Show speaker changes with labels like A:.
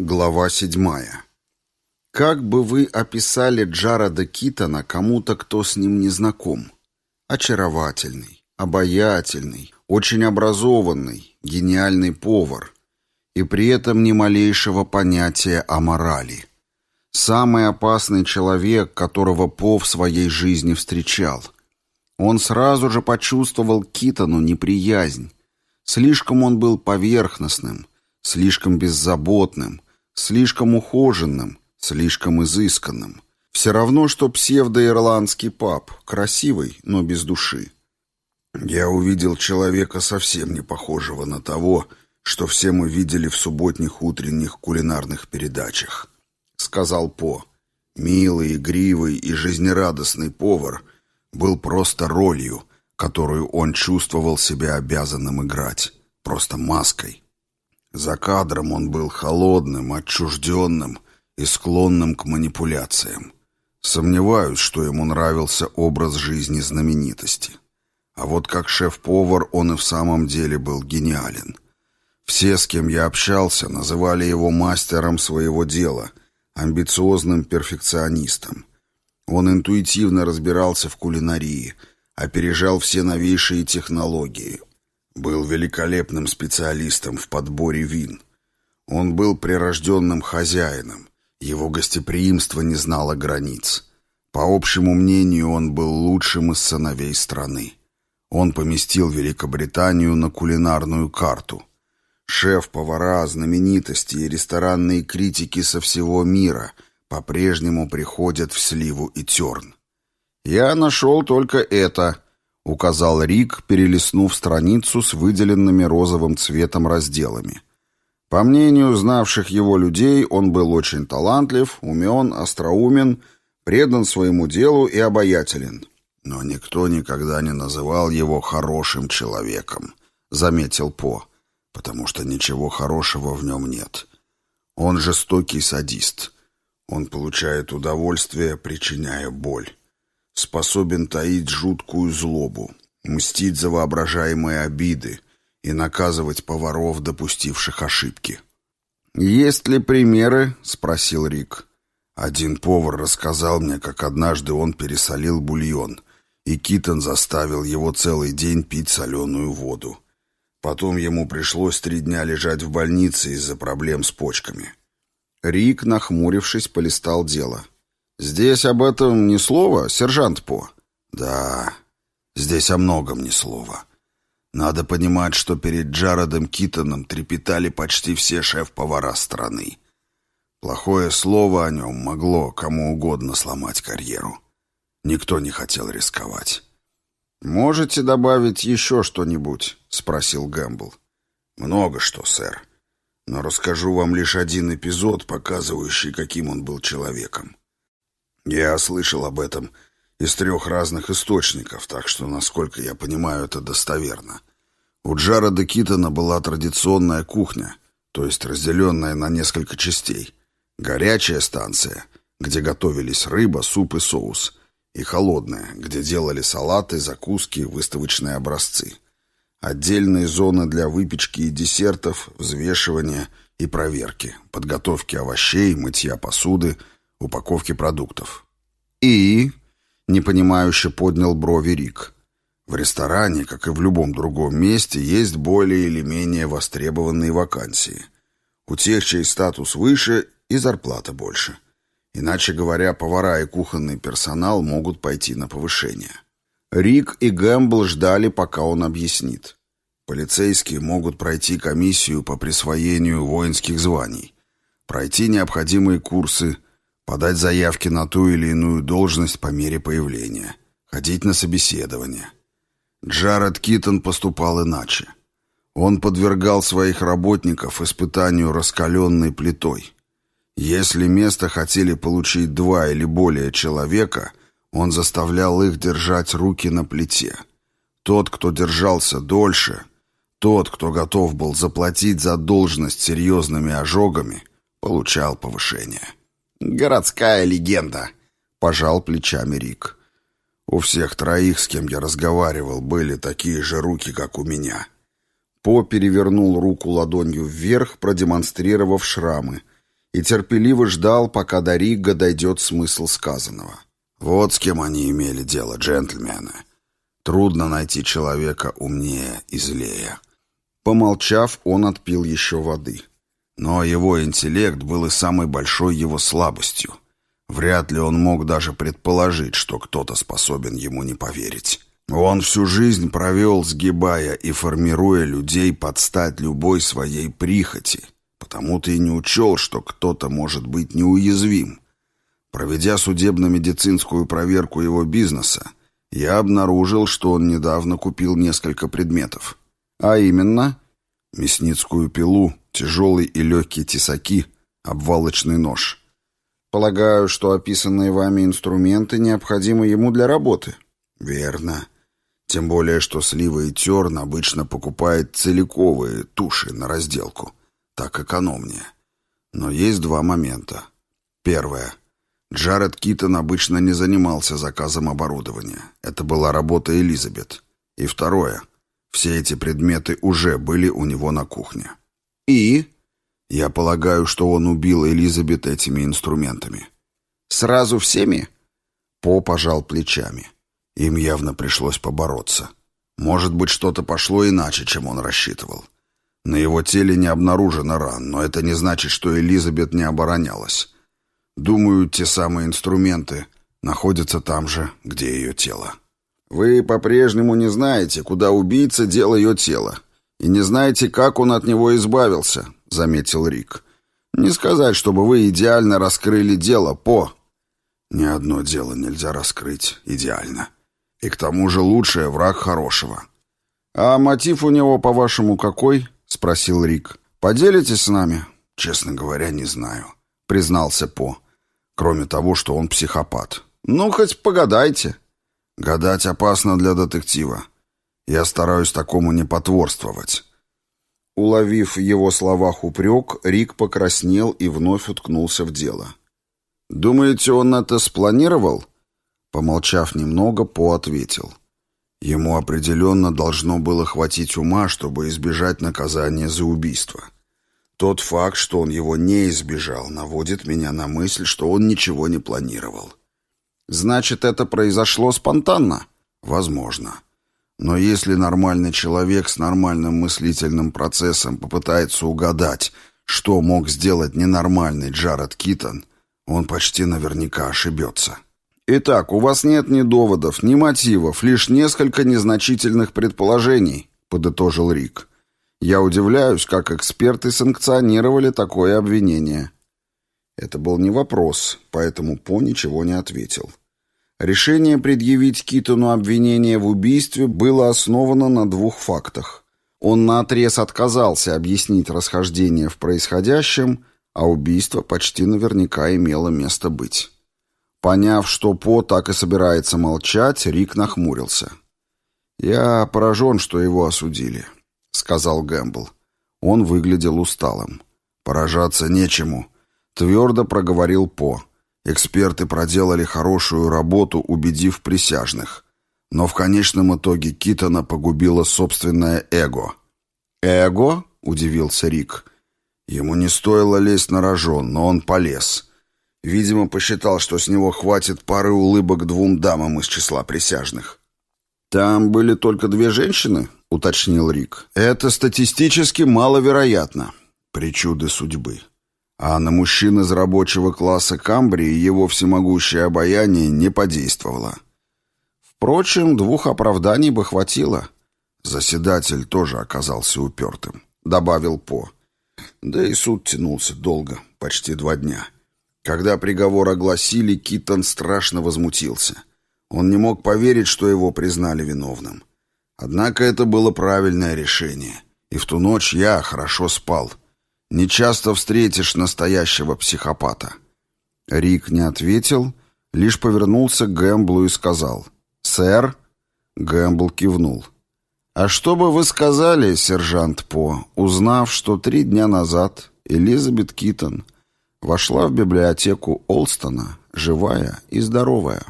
A: Глава седьмая. Как бы вы описали Джареда Китона кому-то, кто с ним не знаком? Очаровательный, обаятельный, очень образованный, гениальный повар. И при этом ни малейшего понятия о морали. Самый опасный человек, которого По в своей жизни встречал. Он сразу же почувствовал Китону неприязнь. Слишком он был поверхностным, слишком беззаботным, Слишком ухоженным, слишком изысканным. Все равно, что псевдоирландский пап, красивый, но без души. Я увидел человека совсем не похожего на того, что все мы видели в субботних утренних кулинарных передачах, сказал По. Милый, игривый и жизнерадостный повар был просто ролью, которую он чувствовал себя обязанным играть, просто маской. За кадром он был холодным, отчужденным и склонным к манипуляциям. Сомневаюсь, что ему нравился образ жизни знаменитости. А вот как шеф-повар он и в самом деле был гениален. Все, с кем я общался, называли его мастером своего дела, амбициозным перфекционистом. Он интуитивно разбирался в кулинарии, опережал все новейшие технологии, был великолепным специалистом в подборе вин. Он был прирожденным хозяином. Его гостеприимство не знало границ. По общему мнению, он был лучшим из сыновей страны. Он поместил Великобританию на кулинарную карту. Шеф-повара, знаменитости и ресторанные критики со всего мира по-прежнему приходят в Сливу и Терн. «Я нашел только это», — указал Рик, перелистнув страницу с выделенными розовым цветом разделами. По мнению знавших его людей, он был очень талантлив, умен, остроумен, предан своему делу и обаятелен. Но никто никогда не называл его хорошим человеком, — заметил По, — потому что ничего хорошего в нем нет. Он жестокий садист. Он получает удовольствие, причиняя боль способен таить жуткую злобу, мстить за воображаемые обиды и наказывать поваров, допустивших ошибки. «Есть ли примеры?» — спросил Рик. Один повар рассказал мне, как однажды он пересолил бульон, и Китон заставил его целый день пить соленую воду. Потом ему пришлось три дня лежать в больнице из-за проблем с почками. Рик, нахмурившись, полистал дело — «Здесь об этом ни слова, сержант По?» «Да, здесь о многом ни слова. Надо понимать, что перед Джаредом Китоном трепетали почти все шеф-повара страны. Плохое слово о нем могло кому угодно сломать карьеру. Никто не хотел рисковать». «Можете добавить еще что-нибудь?» — спросил Гэмбл. «Много что, сэр. Но расскажу вам лишь один эпизод, показывающий, каким он был человеком. Я слышал об этом из трех разных источников, так что, насколько я понимаю, это достоверно. У Джареда Китона была традиционная кухня, то есть разделенная на несколько частей. Горячая станция, где готовились рыба, суп и соус, и холодная, где делали салаты, закуски, выставочные образцы. Отдельные зоны для выпечки и десертов, взвешивания и проверки, подготовки овощей, мытья посуды – упаковки продуктов. «И?» — непонимающе поднял брови Рик. «В ресторане, как и в любом другом месте, есть более или менее востребованные вакансии. У тех, чей статус выше, и зарплата больше. Иначе говоря, повара и кухонный персонал могут пойти на повышение». Рик и Гэмбл ждали, пока он объяснит. Полицейские могут пройти комиссию по присвоению воинских званий, пройти необходимые курсы, подать заявки на ту или иную должность по мере появления, ходить на собеседование. Джаред Китон поступал иначе. Он подвергал своих работников испытанию раскаленной плитой. Если место хотели получить два или более человека, он заставлял их держать руки на плите. Тот, кто держался дольше, тот, кто готов был заплатить за должность серьезными ожогами, получал повышение. «Городская легенда», — пожал плечами Рик. «У всех троих, с кем я разговаривал, были такие же руки, как у меня». По перевернул руку ладонью вверх, продемонстрировав шрамы, и терпеливо ждал, пока до Рига дойдет смысл сказанного. Вот с кем они имели дело, джентльмены. Трудно найти человека умнее и злее. Помолчав, он отпил еще воды. Но его интеллект был и самой большой его слабостью. Вряд ли он мог даже предположить, что кто-то способен ему не поверить. Он всю жизнь провел, сгибая и формируя людей под стать любой своей прихоти, потому-то и не учел, что кто-то может быть неуязвим. Проведя судебно-медицинскую проверку его бизнеса, я обнаружил, что он недавно купил несколько предметов. А именно, мясницкую пилу, тяжелый и легкий тесаки, обвалочный нож. Полагаю, что описанные вами инструменты необходимы ему для работы. Верно. Тем более, что Слива и Терн обычно покупает целиковые туши на разделку. Так экономнее. Но есть два момента. Первое. Джаред Китон обычно не занимался заказом оборудования. Это была работа Элизабет. И второе. Все эти предметы уже были у него на кухне. И? Я полагаю, что он убил Элизабет этими инструментами. Сразу всеми? По пожал плечами. Им явно пришлось побороться. Может быть, что-то пошло иначе, чем он рассчитывал. На его теле не обнаружено ран, но это не значит, что Элизабет не оборонялась. Думаю, те самые инструменты находятся там же, где ее тело. Вы по-прежнему не знаете, куда убийца дел ее тело, и не знаете, как он от него избавился, заметил Рик. Не сказать, чтобы вы идеально раскрыли дело, по. Ни одно дело нельзя раскрыть идеально. И к тому же лучшее враг хорошего. А мотив у него, по-вашему, какой? спросил Рик. Поделитесь с нами? Честно говоря, не знаю, признался По. Кроме того, что он психопат. Ну, хоть погадайте. Гадать опасно для детектива. Я стараюсь такому не потворствовать. Уловив в его словах упрек, Рик покраснел и вновь уткнулся в дело. «Думаете, он это спланировал?» Помолчав немного, По ответил. Ему определенно должно было хватить ума, чтобы избежать наказания за убийство. Тот факт, что он его не избежал, наводит меня на мысль, что он ничего не планировал. Значит, это произошло спонтанно? Возможно. Но если нормальный человек с нормальным мыслительным процессом попытается угадать, что мог сделать ненормальный Джаред Китон, он почти наверняка ошибется. Итак, у вас нет ни доводов, ни мотивов, лишь несколько незначительных предположений, подытожил Рик. Я удивляюсь, как эксперты санкционировали такое обвинение. Это был не вопрос, поэтому По ничего не ответил. Решение предъявить Китону обвинение в убийстве было основано на двух фактах. Он наотрез отказался объяснить расхождение в происходящем, а убийство почти наверняка имело место быть. Поняв, что По так и собирается молчать, Рик нахмурился. «Я поражен, что его осудили», — сказал Гэмбл. Он выглядел усталым. «Поражаться нечему», — твердо проговорил По. Эксперты проделали хорошую работу, убедив присяжных. Но в конечном итоге Китона погубило собственное эго. «Эго?» — удивился Рик. Ему не стоило лезть на рожон, но он полез. Видимо, посчитал, что с него хватит пары улыбок двум дамам из числа присяжных. «Там были только две женщины?» — уточнил Рик. «Это статистически маловероятно. Причуды судьбы». А на мужчин из рабочего класса Камбрии его всемогущее обаяние не подействовало. Впрочем, двух оправданий бы хватило. Заседатель тоже оказался упертым, добавил По. Да и суд тянулся долго, почти два дня. Когда приговор огласили, Китон страшно возмутился. Он не мог поверить, что его признали виновным. Однако это было правильное решение. И в ту ночь я хорошо спал. Не часто встретишь настоящего психопата. Рик не ответил, лишь повернулся к Гэмблу и сказал «Сэр?» Гэмбл кивнул. «А что бы вы сказали, сержант По, узнав, что три дня назад Элизабет Китон вошла в библиотеку Олстона, живая и здоровая.